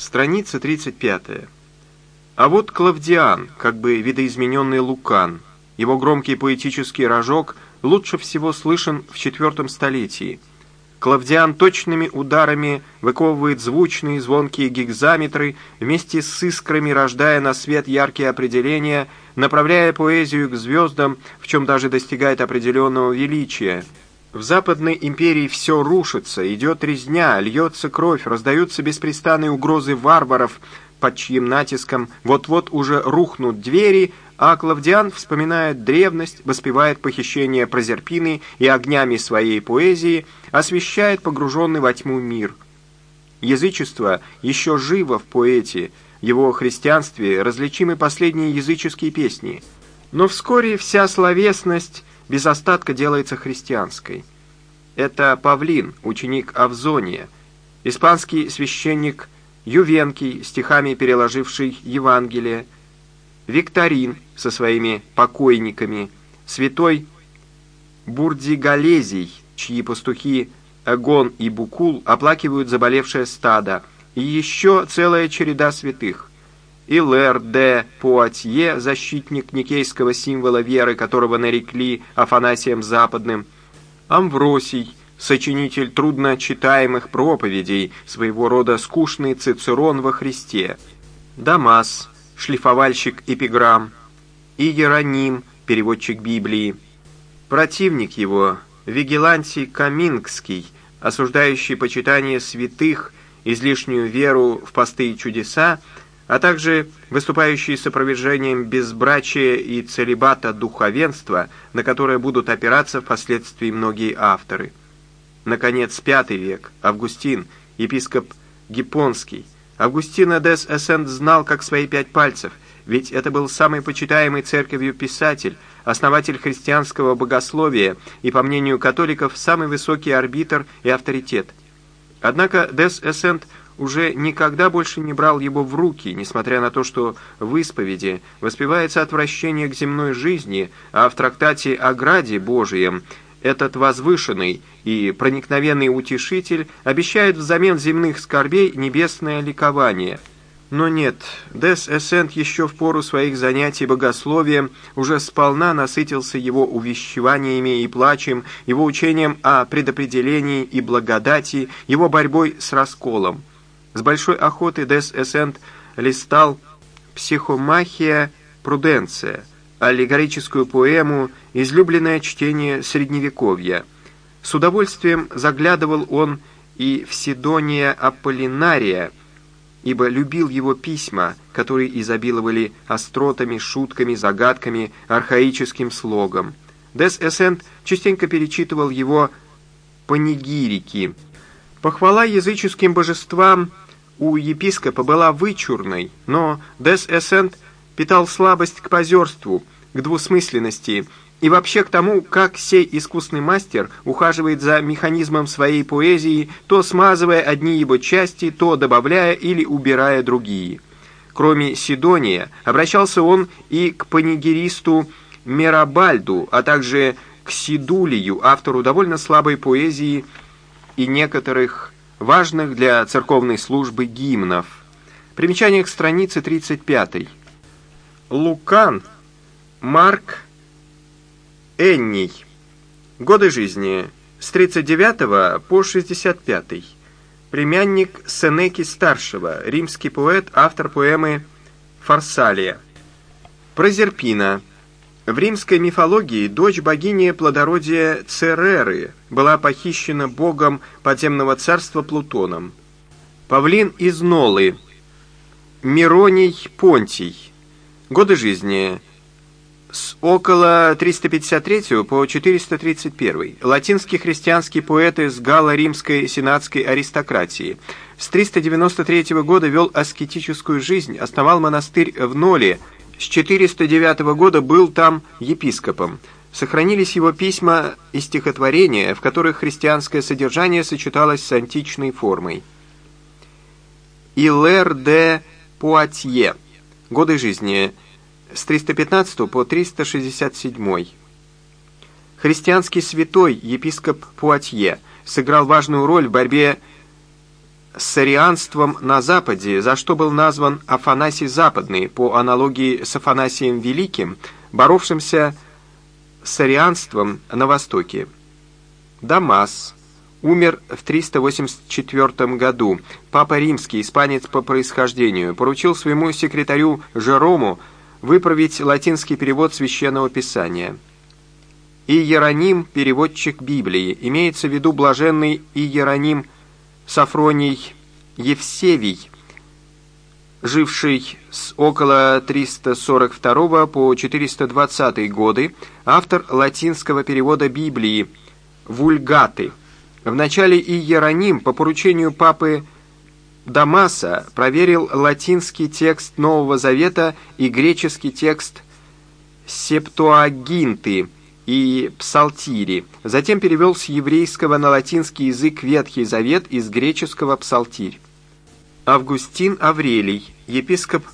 Страница 35. А вот Клавдиан, как бы видоизмененный Лукан. Его громкий поэтический рожок лучше всего слышен в четвертом столетии. Клавдиан точными ударами выковывает звучные звонкие гигзаметры, вместе с искрами рождая на свет яркие определения, направляя поэзию к звездам, в чем даже достигает определенного величия – в Западной империи все рушится, идет резня, льется кровь, раздаются беспрестанные угрозы варваров, под чьим натиском вот-вот уже рухнут двери, а Клавдиан вспоминает древность, воспевает похищение Прозерпины и огнями своей поэзии освещает погруженный во тьму мир. Язычество еще живо в поэте, его христианстве различимы последние языческие песни. Но вскоре вся словесность без остатка делается христианской. Это Павлин, ученик Авзония, испанский священник Ювенкий, стихами переложивший Евангелие, Викторин со своими покойниками, святой Бурдигалезий, чьи пастухи Эгон и Букул оплакивают заболевшее стадо, и еще целая череда святых. Илэр де Пуатье, защитник никейского символа веры, которого нарекли Афанасием Западным, Амвросий, сочинитель трудночитаемых проповедей, своего рода скучный цицерон во Христе, Дамас, шлифовальщик эпиграмм, и Ероним, переводчик Библии. Противник его, Вигелантий Камингский, осуждающий почитание святых, излишнюю веру в посты и чудеса, а также выступающие с опровержением безбрачия и целебата духовенства, на которое будут опираться впоследствии многие авторы. Наконец, V век, Августин, епископ Гипонский. Августин Эдес Эссент знал как свои пять пальцев, ведь это был самый почитаемый церковью писатель, основатель христианского богословия и, по мнению католиков, самый высокий арбитр и авторитет. Однако Дес Эссент – уже никогда больше не брал его в руки, несмотря на то, что в исповеди воспевается отвращение к земной жизни, а в трактате о Граде Божием этот возвышенный и проникновенный утешитель обещает взамен земных скорбей небесное ликование. Но нет, Дес Эссент еще в пору своих занятий богословием уже сполна насытился его увещеваниями и плачем, его учением о предопределении и благодати, его борьбой с расколом. С большой охотой Дес Эссент листал «Психомахия Пруденция», аллегорическую поэму, излюбленное чтение Средневековья. С удовольствием заглядывал он и в Сидония Аполлинария, ибо любил его письма, которые изобиловали остротами, шутками, загадками, архаическим слогом. Дес Эссент частенько перечитывал его панигирики. Похвала языческим божествам у епископа была вычурной, но Дес Эссент питал слабость к позерству, к двусмысленности и вообще к тому, как сей искусный мастер ухаживает за механизмом своей поэзии, то смазывая одни его части, то добавляя или убирая другие. Кроме Сидония, обращался он и к панигеристу Мерабальду, а также к Сидулию, автору довольно слабой поэзии и некоторых важных для церковной службы гимнов. Примечание к странице 35. Лукан, Марк, Энний. Годы жизни с 39 по 65. Племянник Сенеки-старшего, римский поэт, автор поэмы «Фарсалия». Прозерпина. В римской мифологии дочь богини плодородия Цереры была похищена богом подземного царства Плутоном. Павлин из Нолы. Мироний Понтий. Годы жизни с около 353 по 431. Латинский христианский поэт из галло-римской сенатской аристократии. С 393 года вел аскетическую жизнь, основал монастырь в Ноле – с 409 года был там епископом. Сохранились его письма и стихотворения, в которых христианское содержание сочеталось с античной формой. Илэр де Пуатье. Годы жизни с 315 по 367. Христианский святой епископ Пуатье сыграл важную роль в борьбе с арианством на Западе, за что был назван Афанасий Западный по аналогии с Афанасием Великим, боровшимся с арианством на Востоке. Дамас умер в 384 году. Папа Римский, испанец по происхождению, поручил своему секретарю Жерому выправить латинский перевод Священного Писания. Иероним – переводчик Библии. Имеется в виду блаженный Иероним Сафроний Евсевий, живший с около 342 по 420 годы, автор латинского перевода Библии «Вульгаты». Вначале Иероним по поручению папы Дамаса проверил латинский текст Нового Завета и греческий текст Септуагинты и Псалтири. Затем перевел с еврейского на латинский язык Ветхий Завет из греческого Псалтирь. Августин Аврелий, епископ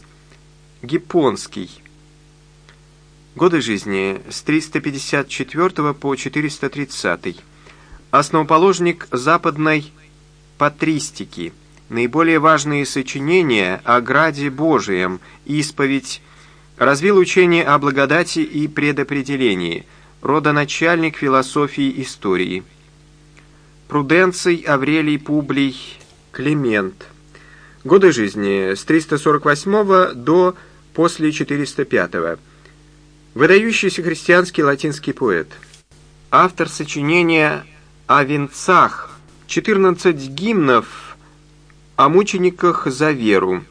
Гипонский. Годы жизни с 354 по 430. Основоположник западной патристики. Наиболее важные сочинения о граде Божием, исповедь, развил учение о благодати и предопределении, родоначальник философии истории. Пруденций Аврелий Публий Климент. Годы жизни с 348 до после 405. Выдающийся христианский латинский поэт. Автор сочинения о венцах, 14 гимнов о мучениках за веру.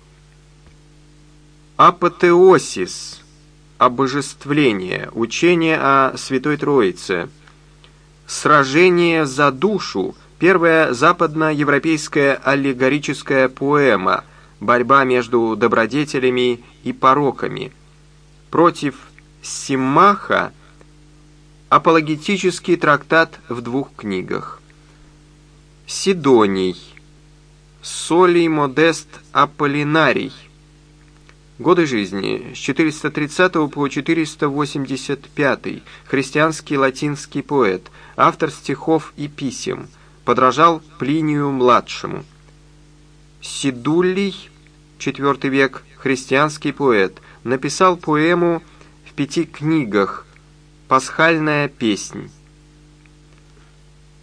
Апотеосис, обожествление, учение о Святой Троице. Сражение за душу, Первая западноевропейская аллегорическая поэма «Борьба между добродетелями и пороками». Против Симаха апологетический трактат в двух книгах. Сидоний. Солий Модест Аполлинарий. Годы жизни с 430 по 485. Христианский латинский поэт, автор стихов и писем – подражал Плинию-младшему. Сидуллий, IV век, христианский поэт, написал поэму в пяти книгах «Пасхальная песнь».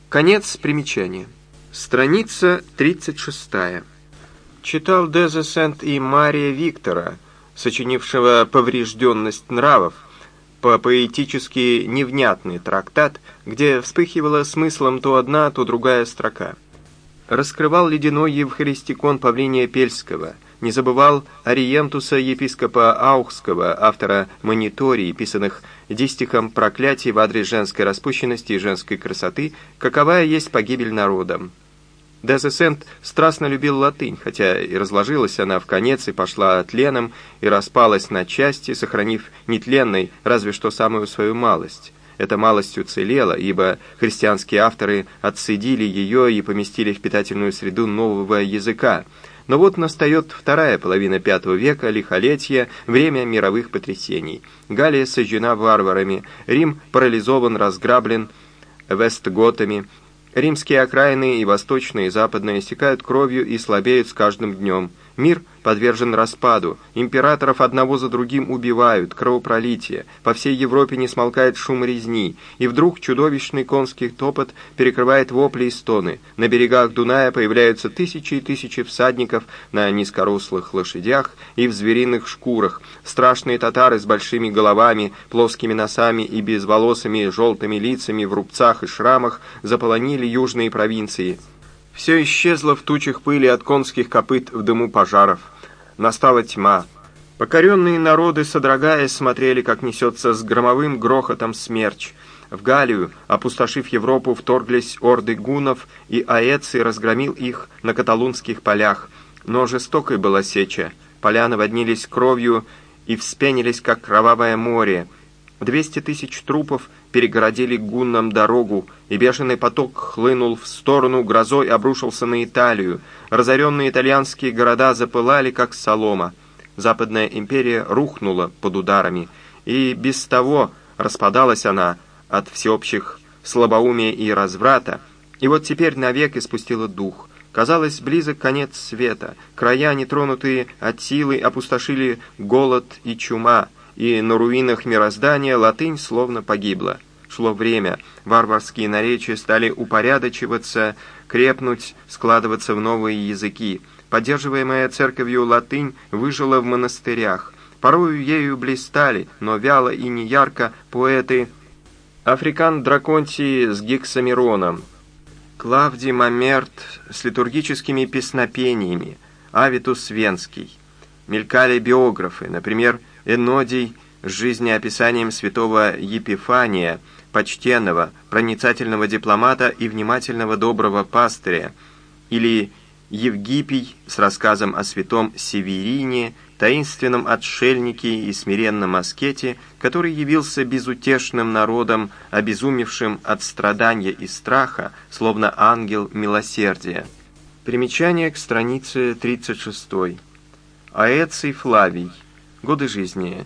Конец примечания. Страница 36. Читал Дезесент и Мария Виктора, сочинившего «Поврежденность нравов», по-поэтически невнятный трактат, где вспыхивала смыслом то одна, то другая строка. Раскрывал ледяной евхаристикон Павления Пельского, не забывал Ориентуса епископа Аухского, автора мониторий, писанных дистихом проклятий в адрес женской распущенности и женской красоты, каковая есть погибель народом. Дезесент страстно любил латынь, хотя и разложилась она в конец и пошла тленом, и распалась на части, сохранив нетленной разве что самую свою малость. Эта малость уцелела, ибо христианские авторы отцедили ее и поместили в питательную среду нового языка. Но вот настает вторая половина V века, лихолетие, время мировых потрясений. Галия сожжена варварами, Рим парализован, разграблен, вестготами, Римские окраины и восточные, и западные истекают кровью и слабеют с каждым днем. Мир подвержен распаду, императоров одного за другим убивают, кровопролитие, по всей Европе не смолкает шум резни, и вдруг чудовищный конский топот перекрывает вопли и стоны. На берегах Дуная появляются тысячи и тысячи всадников на низкорослых лошадях и в звериных шкурах, страшные татары с большими головами, плоскими носами и безволосыми желтыми лицами в рубцах и шрамах заполонили южные провинции. Все исчезло в тучах пыли от конских копыт в дыму пожаров. Настала тьма. Покоренные народы, содрогаясь, смотрели, как несется с громовым грохотом смерч. В Галию, опустошив Европу, вторглись орды гунов, и Аэций разгромил их на каталунских полях. Но жестокой была сеча. Поля наводнились кровью и вспенились, как кровавое море. Двести тысяч трупов перегородили гуннам дорогу, и бешеный поток хлынул в сторону, грозой обрушился на Италию. Разоренные итальянские города запылали, как солома. Западная империя рухнула под ударами, и без того распадалась она от всеобщих слабоумия и разврата, и вот теперь навек испустила дух. Казалось, близок конец света. Края, нетронутые от силы, опустошили голод и чума, и на руинах мироздания латынь словно погибла. Шло время, варварские наречия стали упорядочиваться, крепнуть, складываться в новые языки. Поддерживаемая церковью латынь выжила в монастырях. Порою ею блистали, но вяло и неярко поэты Африкан Драконтий с Гексамироном, Клавдий Мамерт с литургическими песнопениями, Авитус Венский. Мелькали биографы, например, Энодий с жизнеописанием святого Епифания, почтенного, проницательного дипломата и внимательного доброго пастыря, или Евгипий с рассказом о святом Северине, таинственном отшельнике и смиренном аскете, который явился безутешным народом, обезумевшим от страдания и страха, словно ангел милосердия. Примечание к странице 36. Аэций Флавий. Годы жизни.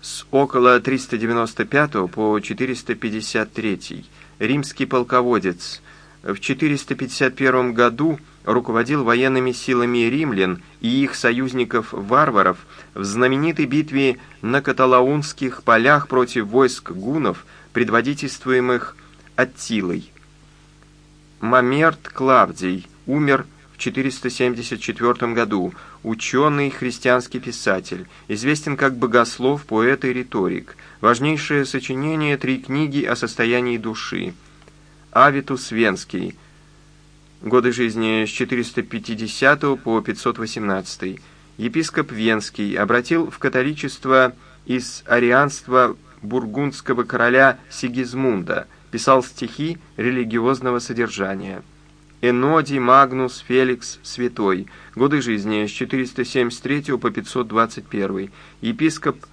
С около 395 по 453. Римский полководец. В 451 году руководил военными силами римлян и их союзников-варваров в знаменитой битве на Каталаунских полях против войск гунов, предводительствуемых Аттилой. Мамерт Клавдий умер в 474 году, ученый христианский писатель, известен как богослов, поэт и риторик. Важнейшее сочинение – три книги о состоянии души. Авитус Венский – годы жизни с 450 по 518. Епископ Венский обратил в католичество из арианства бургундского короля Сигизмунда, писал стихи религиозного содержания. Энодий Магнус Феликс Святой, годы жизни с 473 по 521. Епископ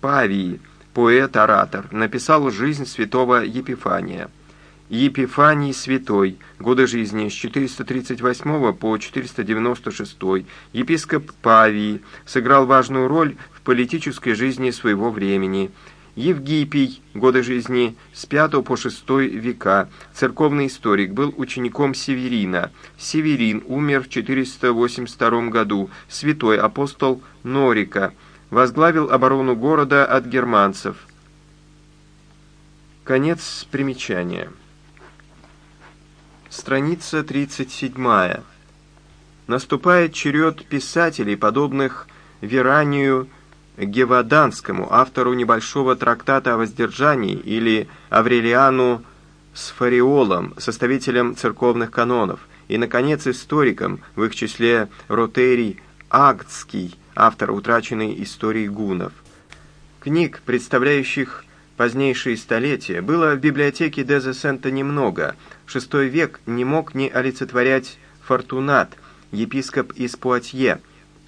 Павий, поэт-оратор, написал «Жизнь святого Епифания». Епифаний Святой, годы жизни с 438 по 496, епископ Павий, сыграл важную роль в политической жизни своего времени. Евгипий, годы жизни с 5 по 6 века, церковный историк, был учеником Северина. Северин умер в 482 году, святой апостол Норика, возглавил оборону города от германцев. Конец примечания. Страница 37. Наступает черед писателей, подобных Веранию Геваданскому, автору небольшого трактата о воздержании, или Аврелиану Сфариолом, составителем церковных канонов, и, наконец, историкам, в их числе Ротерий Агтский, автор утраченной истории гунов. Книг, представляющих позднейшие столетия, было в библиотеке Дезесента немного – VI век не мог не олицетворять Фортунат, епископ из Пуатье.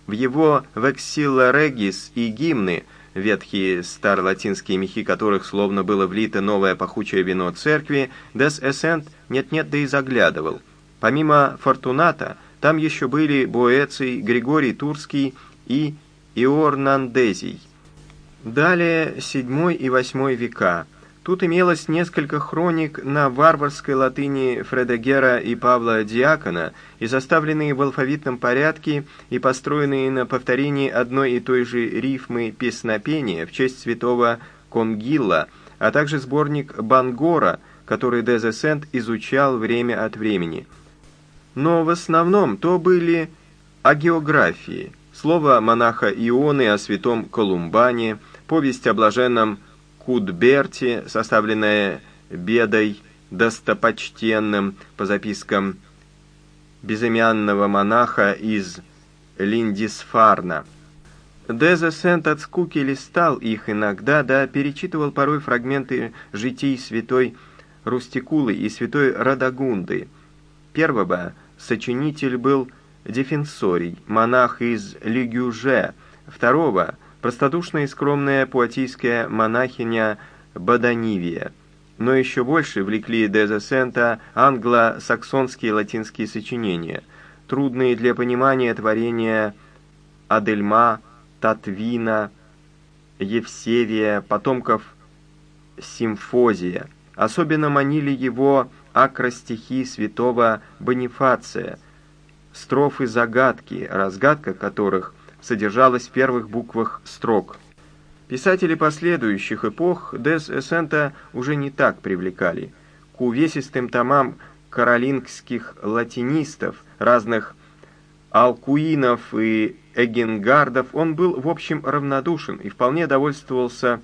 В его «Вексилла Регис» и гимны, ветхие старолатинские мехи которых словно было влито новое пахучее вино церкви, Дес Эссент нет-нет да и заглядывал. Помимо Фортуната, там еще были Боэций, Григорий Турский и Иорнандезий. Далее VII и VIII века – Тут имелось несколько хроник на варварской латыни Фредегера и Павла Диакона и заставленные в алфавитном порядке и построенные на повторении одной и той же рифмы песнопения в честь святого Конгилла, а также сборник Бангора, который Дезесент изучал время от времени. Но в основном то были о географии, слово монаха Ионы о святом Колумбане, повесть о блаженном Кудберти, составленная бедой достопочтенным по запискам безымянного монаха из Линдисфарна. Дезесент от скуки листал их иногда, да перечитывал порой фрагменты житий святой Рустикулы и святой Радагунды. Первого сочинитель был Дефенсорий, монах из Лигюже, второго простодушная и скромная пуатийская монахиня Баданивия. Но еще больше влекли Дезесента англо-саксонские латинские сочинения, трудные для понимания творения Адельма, Татвина, Евсевия, потомков Симфозия. Особенно манили его акростихи святого Бонифация, строфы загадки, разгадка которых содержалась в первых буквах строк. Писатели последующих эпох Дес Эссента уже не так привлекали. К увесистым томам каролингских латинистов, разных алкуинов и эгенгардов он был, в общем, равнодушен и вполне довольствовался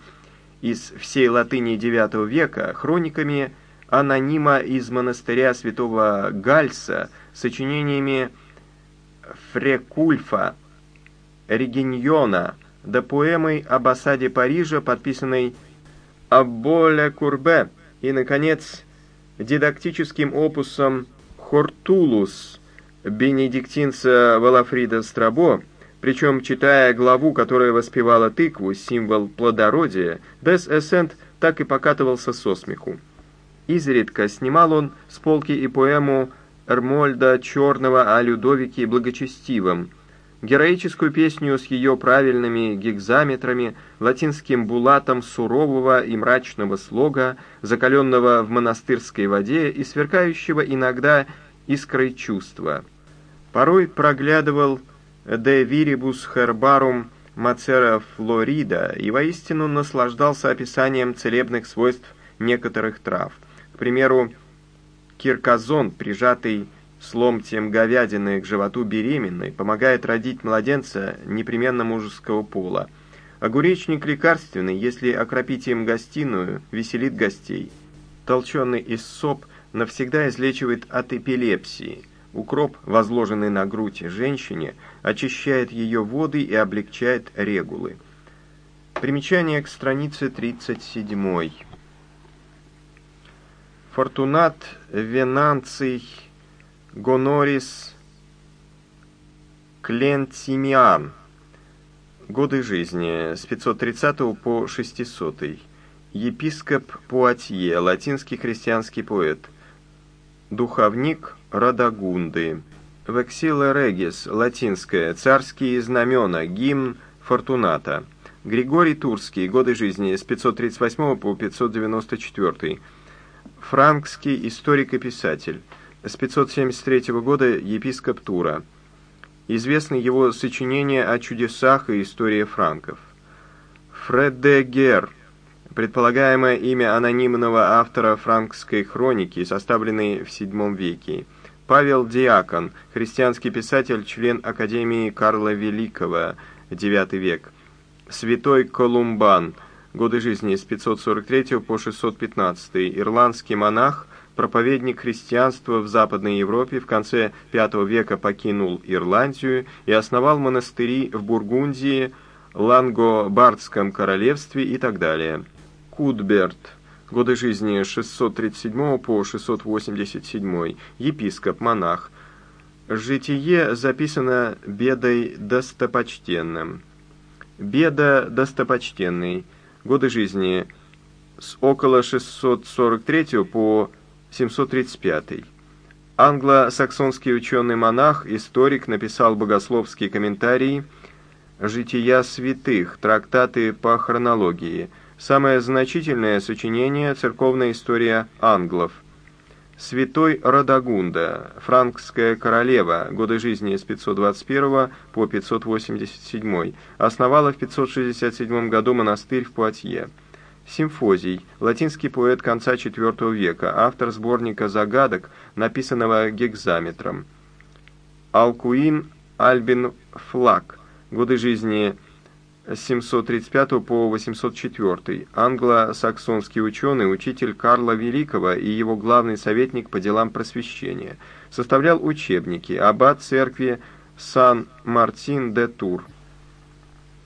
из всей латыни IX века хрониками анонима из монастыря святого Гальса, сочинениями Фрекульфа, Региньона, да поэмой об осаде Парижа, подписанной Аболе Курбе, и, наконец, дидактическим опусом «Хортулус» бенедиктинца Валафрида Страбо, причем, читая главу, которая воспевала тыкву, символ плодородия, Дес Эссент так и покатывался со смеху. Изредка снимал он с полки и поэму Эрмольда Черного о Людовике Благочестивом, героическую песню с ее правильными гекзаметрами, латинским булатом сурового и мрачного слога, закаленного в монастырской воде и сверкающего иногда искрой чувства. Порой проглядывал «De viribus herbarum Мацера Флорида» и воистину наслаждался описанием целебных свойств некоторых трав. К примеру, кирказон, прижатый с ломтем говядины к животу беременной, помогает родить младенца непременно мужеского пола. Огуречник лекарственный, если окропить им гостиную, веселит гостей. Толченый из соп навсегда излечивает от эпилепсии. Укроп, возложенный на грудь женщине, очищает ее воды и облегчает регулы. Примечание к странице 37. Фортунат Венанций Гонорис Клентимиан. Годы жизни с 530 по 600. Епископ Пуатье, латинский христианский поэт. Духовник Радагунды. Вексила Регис, латинское, царские знамена, гимн Фортуната. Григорий Турский, годы жизни с 538 по 594. Франкский историк и писатель с 573 года епископ Тура. Известны его сочинения о чудесах и истории франков. Фредегер, предполагаемое имя анонимного автора франкской хроники, составленной в VII веке. Павел Диакон, христианский писатель, член Академии Карла Великого, IX век. Святой Колумбан, годы жизни с 543 по 615, ирландский монах, проповедник христианства в Западной Европе в конце V века покинул Ирландию и основал монастыри в Бургундии, Лангобардском королевстве и так далее. Кудберт, годы жизни с 637 по 687, епископ, монах. Житие записано Бедой Достопочтенным. Беда Достопочтенный, годы жизни с около 643 по 735. Англо-саксонский ученый-монах, историк, написал богословские комментарии «Жития святых», трактаты по хронологии. Самое значительное сочинение «Церковная история англов». Святой Радагунда, франкская королева, годы жизни с 521 по 587, основала в 567 году монастырь в Пуатье. Симфозий, латинский поэт конца IV века, автор сборника загадок, написанного гекзаметром. Алкуин Альбин Флаг, годы жизни с 735 по 804, англо-саксонский ученый, учитель Карла Великого и его главный советник по делам просвещения, составлял учебники, аббат церкви Сан-Мартин-де-Тур.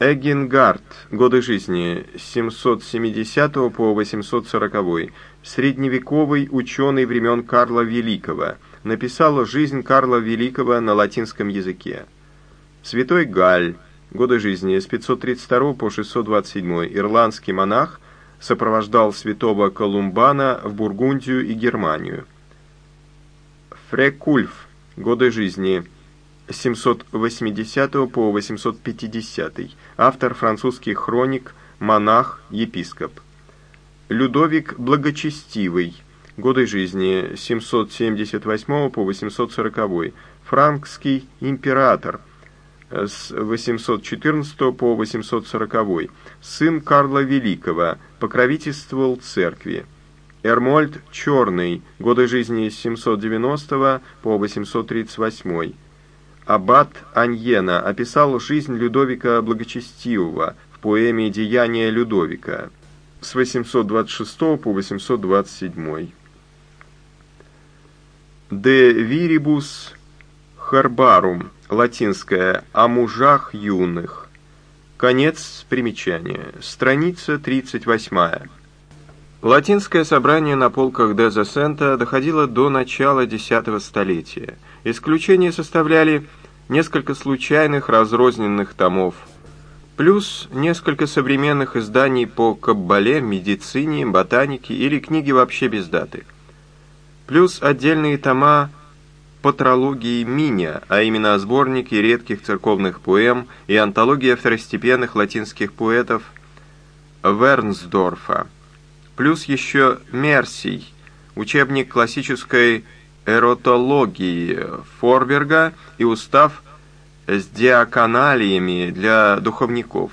Эггенгард. Годы жизни с 770 по 840. Средневековый ученый времен Карла Великого. Написал «Жизнь Карла Великого» на латинском языке. Святой Галь. Годы жизни с 532 по 627. Ирландский монах сопровождал святого Колумбана в Бургундию и Германию. Фрекульф. Годы жизни 780 по 850, автор французских хроник, монах, епископ. Людовик Благочестивый, годы жизни 778 по 840, франкский император. С 814 по 840, сын Карла Великого, покровительствовал церкви. Эрмольд Черный, годы жизни с 790 по 838. Аббат Аньена описал жизнь Людовика Благочестивого в поэме «Деяния Людовика» с 826 по 827. De viribus herbarum, латинское «о мужах юных». Конец примечания. Страница 38. Латинское собрание на полках де Зесента доходило до начала X столетия. Исключение составляли несколько случайных разрозненных томов, плюс несколько современных изданий по каббале, медицине, ботанике или книги вообще без даты, плюс отдельные тома патрологии Миня, а именно сборники редких церковных поэм и антология второстепенных латинских поэтов Вернсдорфа плюс еще Мерсий, учебник классической эротологии Форберга и устав с диаконалиями для духовников.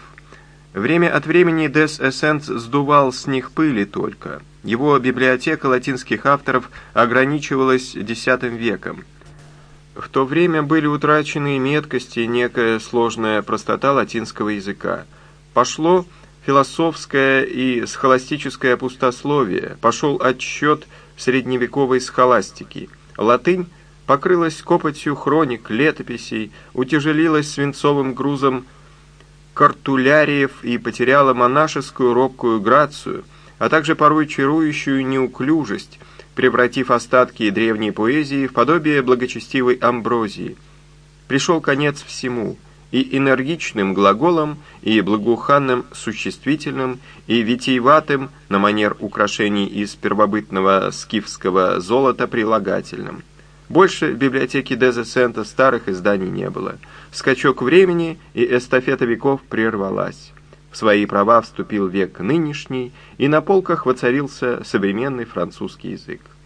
Время от времени Дес Эссенс сдувал с них пыли только. Его библиотека латинских авторов ограничивалась X веком. В то время были утрачены меткость и некая сложная простота латинского языка. Пошло философское и схоластическое пустословие, пошел отсчет средневековой схоластики. Латынь покрылась копотью хроник, летописей, утяжелилась свинцовым грузом картуляриев и потеряла монашескую робкую грацию, а также порой чарующую неуклюжесть, превратив остатки древней поэзии в подобие благочестивой амброзии. Пришел конец всему — и энергичным глаголом, и благоуханным существительным, и витиеватым на манер украшений из первобытного скифского золота прилагательным. Больше в библиотеке Дезесента старых изданий не было. Скачок времени и эстафета веков прервалась. В свои права вступил век нынешний, и на полках воцарился современный французский язык.